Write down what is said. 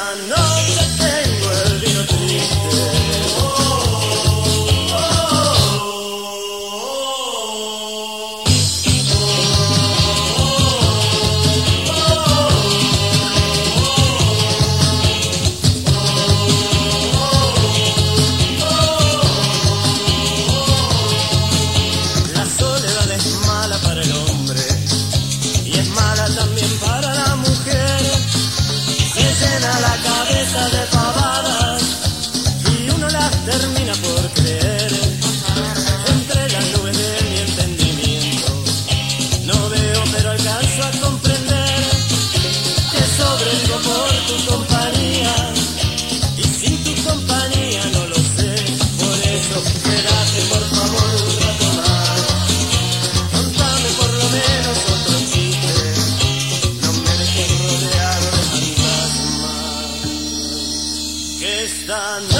non know that pain will. termina por creer entre las nubes de mi entendimiento. No veo, pero alcanzo a comprender que sobrevivo por tu compañía y sin tu compañía no lo sé. Por eso, quédate por favor un rato más. Contame por lo menos otro chiste. No me dejes rodeado de fantasmas que están.